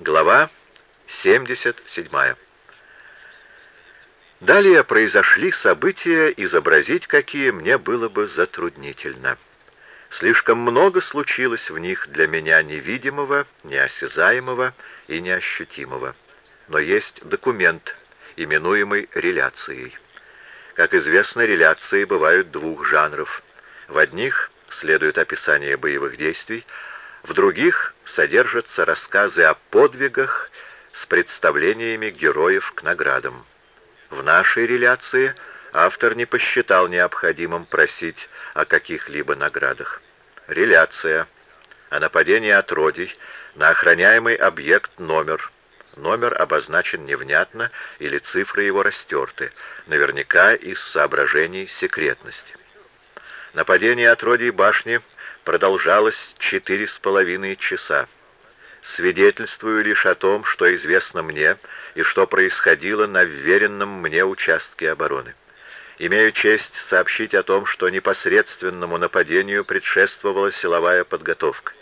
Глава 77. Далее произошли события, изобразить какие мне было бы затруднительно. Слишком много случилось в них для меня невидимого, неосязаемого и неощутимого. Но есть документ, именуемый реляцией. Как известно, реляции бывают двух жанров. В одних следует описание боевых действий, в других содержатся рассказы о подвигах с представлениями героев к наградам. В нашей реляции автор не посчитал необходимым просить о каких-либо наградах. Реляция о нападении отродий на охраняемый объект номер – Номер обозначен невнятно или цифры его растерты, наверняка из соображений секретности. Нападение отродий башни продолжалось четыре с половиной часа. Свидетельствую лишь о том, что известно мне и что происходило на вверенном мне участке обороны. Имею честь сообщить о том, что непосредственному нападению предшествовала силовая подготовка.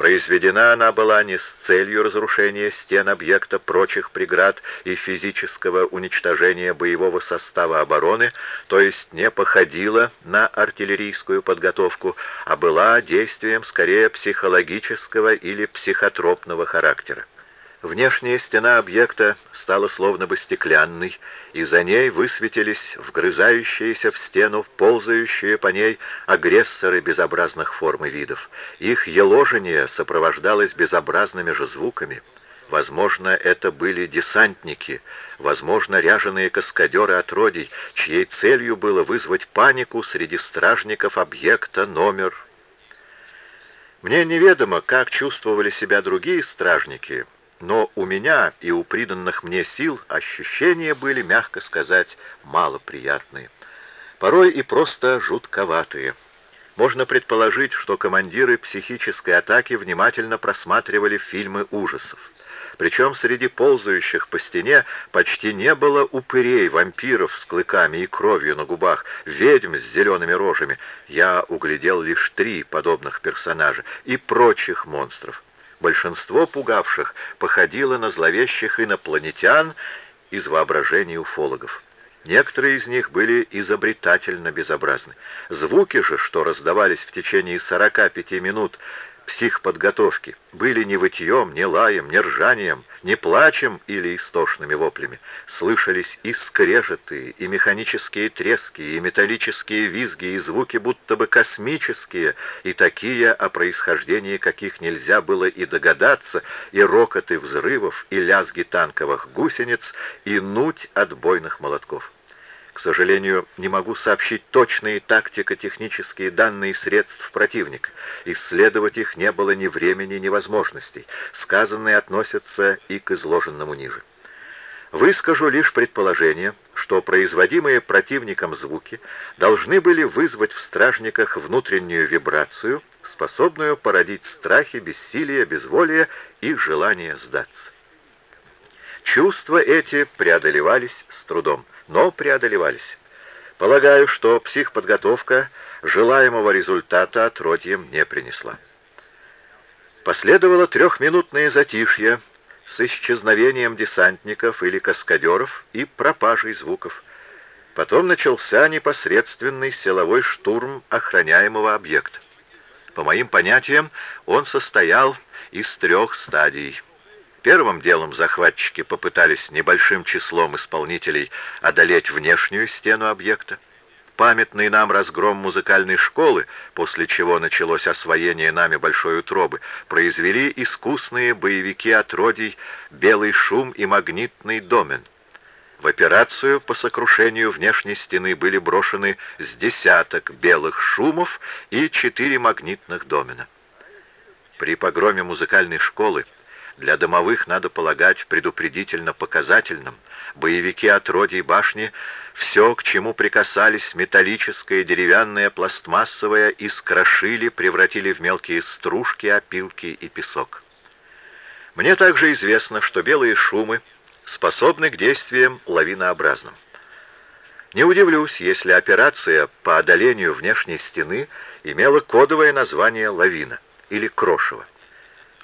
Произведена она была не с целью разрушения стен объекта, прочих преград и физического уничтожения боевого состава обороны, то есть не походила на артиллерийскую подготовку, а была действием скорее психологического или психотропного характера. Внешняя стена объекта стала словно бы стеклянной, и за ней высветились вгрызающиеся в стену, ползающие по ней агрессоры безобразных форм и видов. Их еложение сопровождалось безобразными же звуками. Возможно, это были десантники, возможно, ряженые каскадеры отродий, чьей целью было вызвать панику среди стражников объекта номер. Мне неведомо, как чувствовали себя другие стражники, но у меня и у приданных мне сил ощущения были, мягко сказать, малоприятные. Порой и просто жутковатые. Можно предположить, что командиры психической атаки внимательно просматривали фильмы ужасов. Причем среди ползающих по стене почти не было упырей, вампиров с клыками и кровью на губах, ведьм с зелеными рожами. Я углядел лишь три подобных персонажа и прочих монстров. Большинство пугавших походило на зловещих инопланетян из воображения уфологов. Некоторые из них были изобретательно безобразны. Звуки же, что раздавались в течение 45 минут психподготовки были не вытьем, не лаем, не ржанием, не плачем или истошными воплями. Слышались и скрежеты, и механические трески, и металлические визги, и звуки будто бы космические, и такие, о происхождении каких нельзя было и догадаться, и рокоты взрывов, и лязги танковых гусениц, и нуть отбойных молотков. К сожалению, не могу сообщить точные тактико-технические данные средств противника. Исследовать их не было ни времени, ни возможностей. Сказанные относятся и к изложенному ниже. Выскажу лишь предположение, что производимые противником звуки должны были вызвать в стражниках внутреннюю вибрацию, способную породить страхи, бессилие, безволие и желание сдаться. Чувства эти преодолевались с трудом но преодолевались. Полагаю, что психподготовка желаемого результата отродьем не принесла. Последовало трехминутное затишье с исчезновением десантников или каскадеров и пропажей звуков. Потом начался непосредственный силовой штурм охраняемого объекта. По моим понятиям, он состоял из трех стадий. Первым делом захватчики попытались небольшим числом исполнителей одолеть внешнюю стену объекта. Памятный нам разгром музыкальной школы, после чего началось освоение нами большой утробы, произвели искусные боевики отродий «Белый шум» и «Магнитный домен». В операцию по сокрушению внешней стены были брошены с десяток белых шумов и четыре магнитных домена. При погроме музыкальной школы для домовых, надо полагать, предупредительно-показательным. Боевики отродий башни все, к чему прикасались, металлическое, деревянное, пластмассовое, искрошили, превратили в мелкие стружки, опилки и песок. Мне также известно, что белые шумы способны к действиям лавинообразным. Не удивлюсь, если операция по одолению внешней стены имела кодовое название «лавина» или «крошево».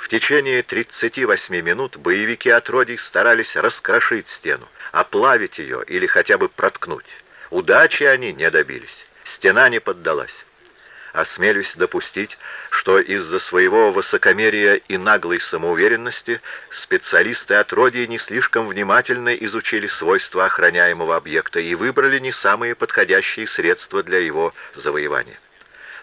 В течение 38 минут боевики отродий старались раскрошить стену, оплавить ее или хотя бы проткнуть. Удачи они не добились. Стена не поддалась. Осмелюсь допустить, что из-за своего высокомерия и наглой самоуверенности специалисты отродий не слишком внимательно изучили свойства охраняемого объекта и выбрали не самые подходящие средства для его завоевания.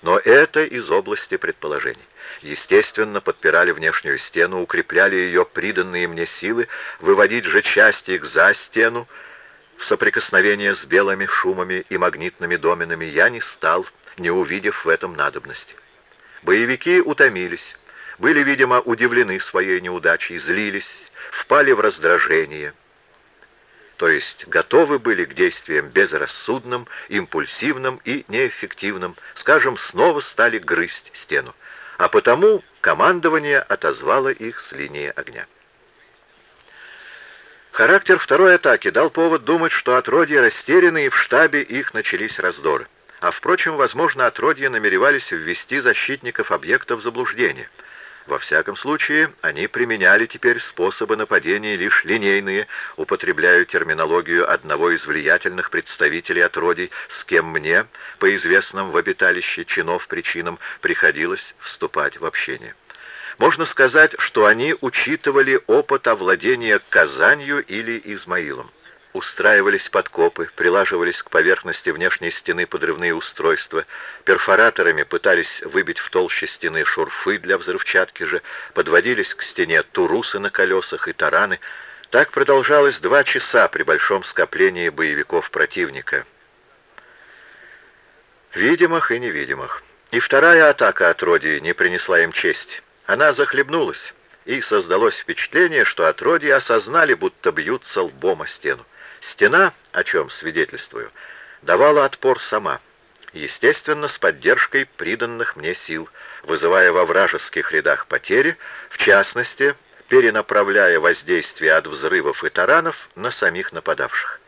Но это из области предположений. Естественно, подпирали внешнюю стену, укрепляли ее приданные мне силы, выводить же части их за стену, в соприкосновение с белыми шумами и магнитными доменами я не стал, не увидев в этом надобности. Боевики утомились, были, видимо, удивлены своей неудачей, злились, впали в раздражение. То есть готовы были к действиям безрассудным, импульсивным и неэффективным, скажем, снова стали грызть стену. А потому командование отозвало их с линии огня. Характер второй атаки дал повод думать, что отродья растеряны и в штабе их начались раздоры. А впрочем, возможно, отродья намеревались ввести защитников объекта в заблуждение. Во всяком случае, они применяли теперь способы нападения лишь линейные, употребляя терминологию одного из влиятельных представителей отродий, с кем мне, по известным в обиталище чинов причинам, приходилось вступать в общение. Можно сказать, что они учитывали опыт овладения Казанью или Измаилом устраивались подкопы, прилаживались к поверхности внешней стены подрывные устройства, перфораторами пытались выбить в толще стены шурфы для взрывчатки же, подводились к стене турусы на колесах и тараны. Так продолжалось два часа при большом скоплении боевиков противника. Видимых и невидимых. И вторая атака от Роди не принесла им честь. Она захлебнулась, и создалось впечатление, что отродьи осознали, будто бьются лбом о стену. Стена, о чем свидетельствую, давала отпор сама, естественно, с поддержкой приданных мне сил, вызывая во вражеских рядах потери, в частности, перенаправляя воздействие от взрывов и таранов на самих нападавших.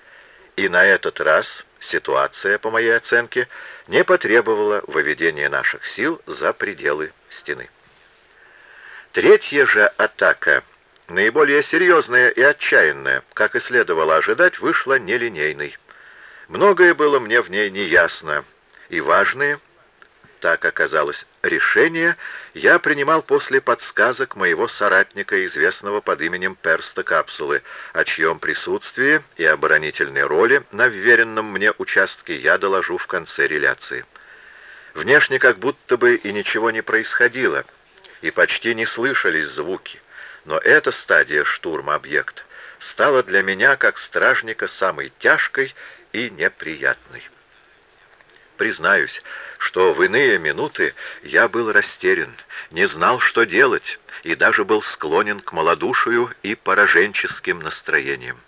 И на этот раз ситуация, по моей оценке, не потребовала выведения наших сил за пределы стены. Третья же атака — Наиболее серьезная и отчаянная, как и следовало ожидать, вышла нелинейной. Многое было мне в ней неясно, и важные, так оказалось, решения я принимал после подсказок моего соратника, известного под именем Перста Капсулы, о чьем присутствии и оборонительной роли на вверенном мне участке я доложу в конце реляции. Внешне как будто бы и ничего не происходило, и почти не слышались звуки но эта стадия штурма объекта стала для меня, как стражника, самой тяжкой и неприятной. Признаюсь, что в иные минуты я был растерян, не знал, что делать, и даже был склонен к малодушию и пораженческим настроениям.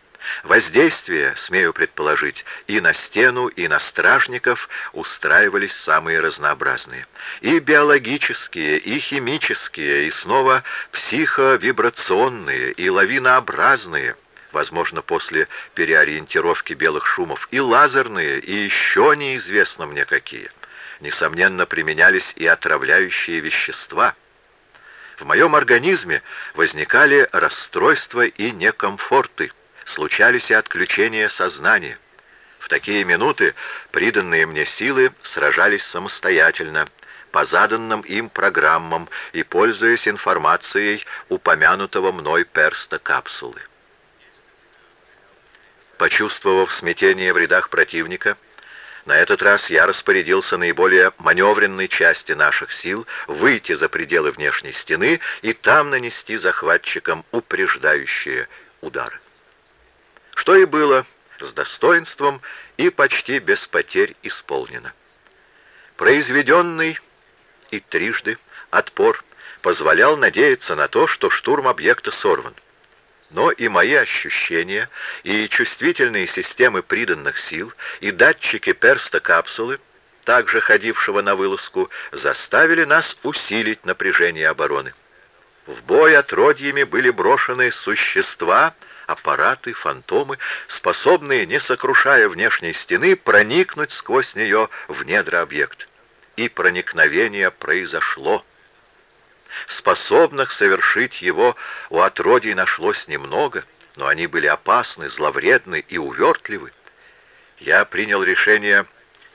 Воздействия, смею предположить, и на стену, и на стражников устраивались самые разнообразные. И биологические, и химические, и снова психовибрационные, и лавинообразные, возможно, после переориентировки белых шумов, и лазерные, и еще неизвестно мне какие. Несомненно, применялись и отравляющие вещества. В моем организме возникали расстройства и некомфорты случались и отключения сознания. В такие минуты приданные мне силы сражались самостоятельно, по заданным им программам и пользуясь информацией упомянутого мной перста капсулы. Почувствовав смятение в рядах противника, на этот раз я распорядился наиболее маневренной части наших сил выйти за пределы внешней стены и там нанести захватчикам упреждающие удары что и было с достоинством и почти без потерь исполнено. Произведенный и трижды отпор позволял надеяться на то, что штурм объекта сорван. Но и мои ощущения, и чувствительные системы приданных сил, и датчики перста капсулы, также ходившего на вылазку, заставили нас усилить напряжение обороны. В бой отродьями были брошены существа, аппараты, фантомы, способные, не сокрушая внешней стены, проникнуть сквозь нее в недра объекта. И проникновение произошло. Способных совершить его у отродий нашлось немного, но они были опасны, зловредны и увертливы. Я принял решение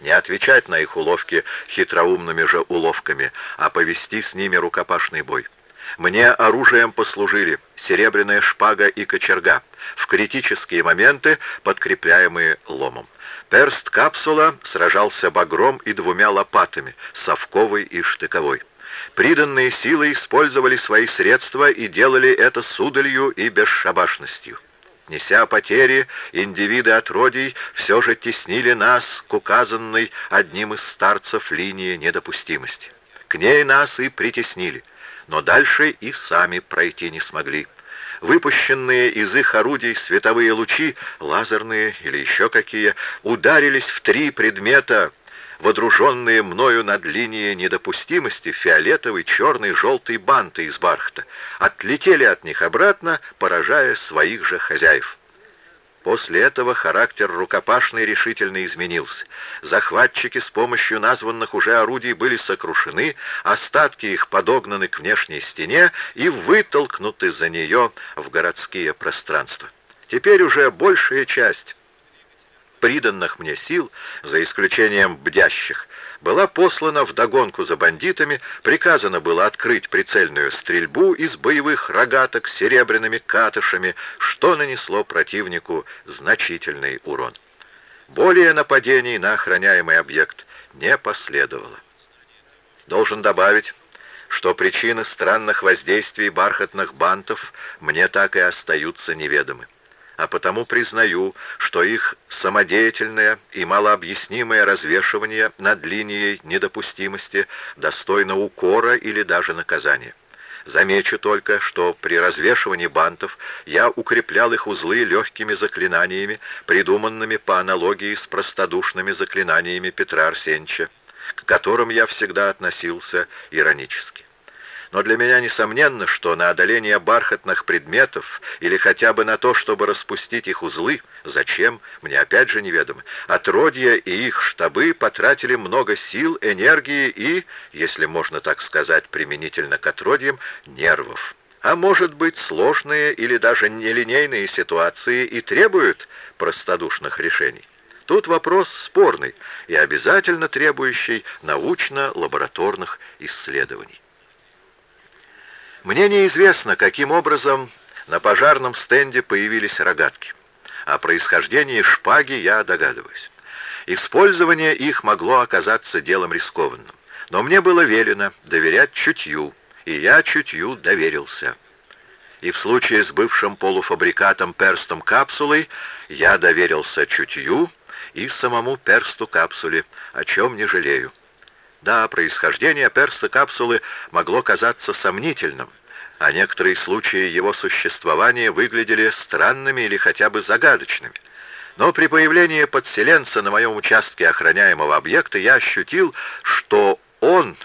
не отвечать на их уловки хитроумными же уловками, а повести с ними рукопашный бой. Мне оружием послужили серебряная шпага и кочерга, в критические моменты подкрепляемые ломом. Перст капсула сражался багром и двумя лопатами, совковой и штыковой. Приданные силы использовали свои средства и делали это с удалью и бесшабашностью. Неся потери, индивиды отродий все же теснили нас к указанной одним из старцев линии недопустимости. К ней нас и притеснили, но дальше и сами пройти не смогли. Выпущенные из их орудий световые лучи, лазерные или еще какие, ударились в три предмета, водруженные мною над линией недопустимости фиолетовый, черный, желтый банты из бархата, отлетели от них обратно, поражая своих же хозяев. После этого характер рукопашный решительно изменился. Захватчики с помощью названных уже орудий были сокрушены, остатки их подогнаны к внешней стене и вытолкнуты за нее в городские пространства. Теперь уже большая часть приданных мне сил, за исключением бдящих, была послана в догонку за бандитами, приказано было открыть прицельную стрельбу из боевых рогаток с серебряными катышами, что нанесло противнику значительный урон. Более нападений на охраняемый объект не последовало. Должен добавить, что причины странных воздействий бархатных бантов мне так и остаются неведомы а потому признаю, что их самодеятельное и малообъяснимое развешивание над линией недопустимости достойно укора или даже наказания. Замечу только, что при развешивании бантов я укреплял их узлы легкими заклинаниями, придуманными по аналогии с простодушными заклинаниями Петра Арсеньевича, к которым я всегда относился иронически но для меня несомненно, что на одоление бархатных предметов или хотя бы на то, чтобы распустить их узлы, зачем, мне опять же неведомо, отродья и их штабы потратили много сил, энергии и, если можно так сказать применительно к отродьям, нервов. А может быть, сложные или даже нелинейные ситуации и требуют простодушных решений. Тут вопрос спорный и обязательно требующий научно-лабораторных исследований. Мне неизвестно, каким образом на пожарном стенде появились рогатки. О происхождении шпаги я догадываюсь. Использование их могло оказаться делом рискованным. Но мне было велено доверять чутью, и я чутью доверился. И в случае с бывшим полуфабрикатом перстом капсулой я доверился чутью и самому персту капсуле, о чем не жалею. Да, происхождение перста капсулы могло казаться сомнительным, а некоторые случаи его существования выглядели странными или хотя бы загадочными. Но при появлении подселенца на моем участке охраняемого объекта я ощутил, что он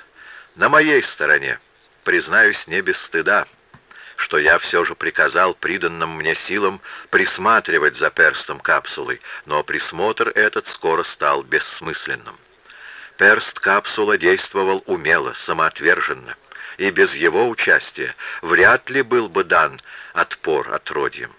на моей стороне, признаюсь не без стыда, что я все же приказал приданным мне силам присматривать за перстом капсулой, но присмотр этот скоро стал бессмысленным. Перст капсула действовал умело, самоотверженно, и без его участия вряд ли был бы дан отпор отродьям.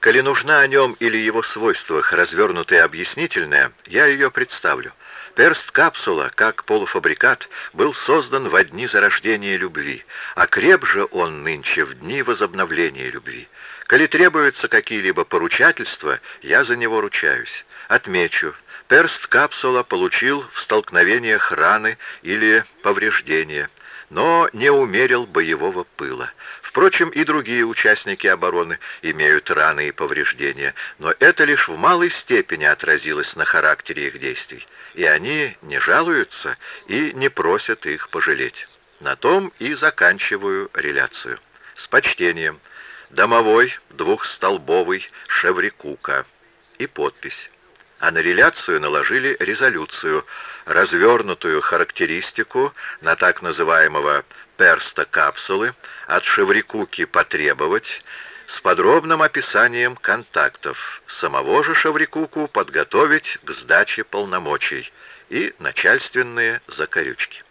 Коли нужна о нем или его свойствах развернутая объяснительная, я ее представлю. Перст-капсула, как полуфабрикат, был создан во дни зарождения любви, а креп же он нынче в дни возобновления любви. Коли требуются какие-либо поручательства, я за него ручаюсь. Отмечу, Перст-капсула получил в столкновениях раны или повреждения, но не умерил боевого пыла. Впрочем, и другие участники обороны имеют раны и повреждения, но это лишь в малой степени отразилось на характере их действий, и они не жалуются и не просят их пожалеть. На том и заканчиваю реляцию. С почтением. Домовой двухстолбовый Шеврикука. И подпись а на реляцию наложили резолюцию, развернутую характеристику на так называемого перста капсулы от Шеврикуки потребовать с подробным описанием контактов, самого же Шеврикуку подготовить к сдаче полномочий и начальственные закорючки.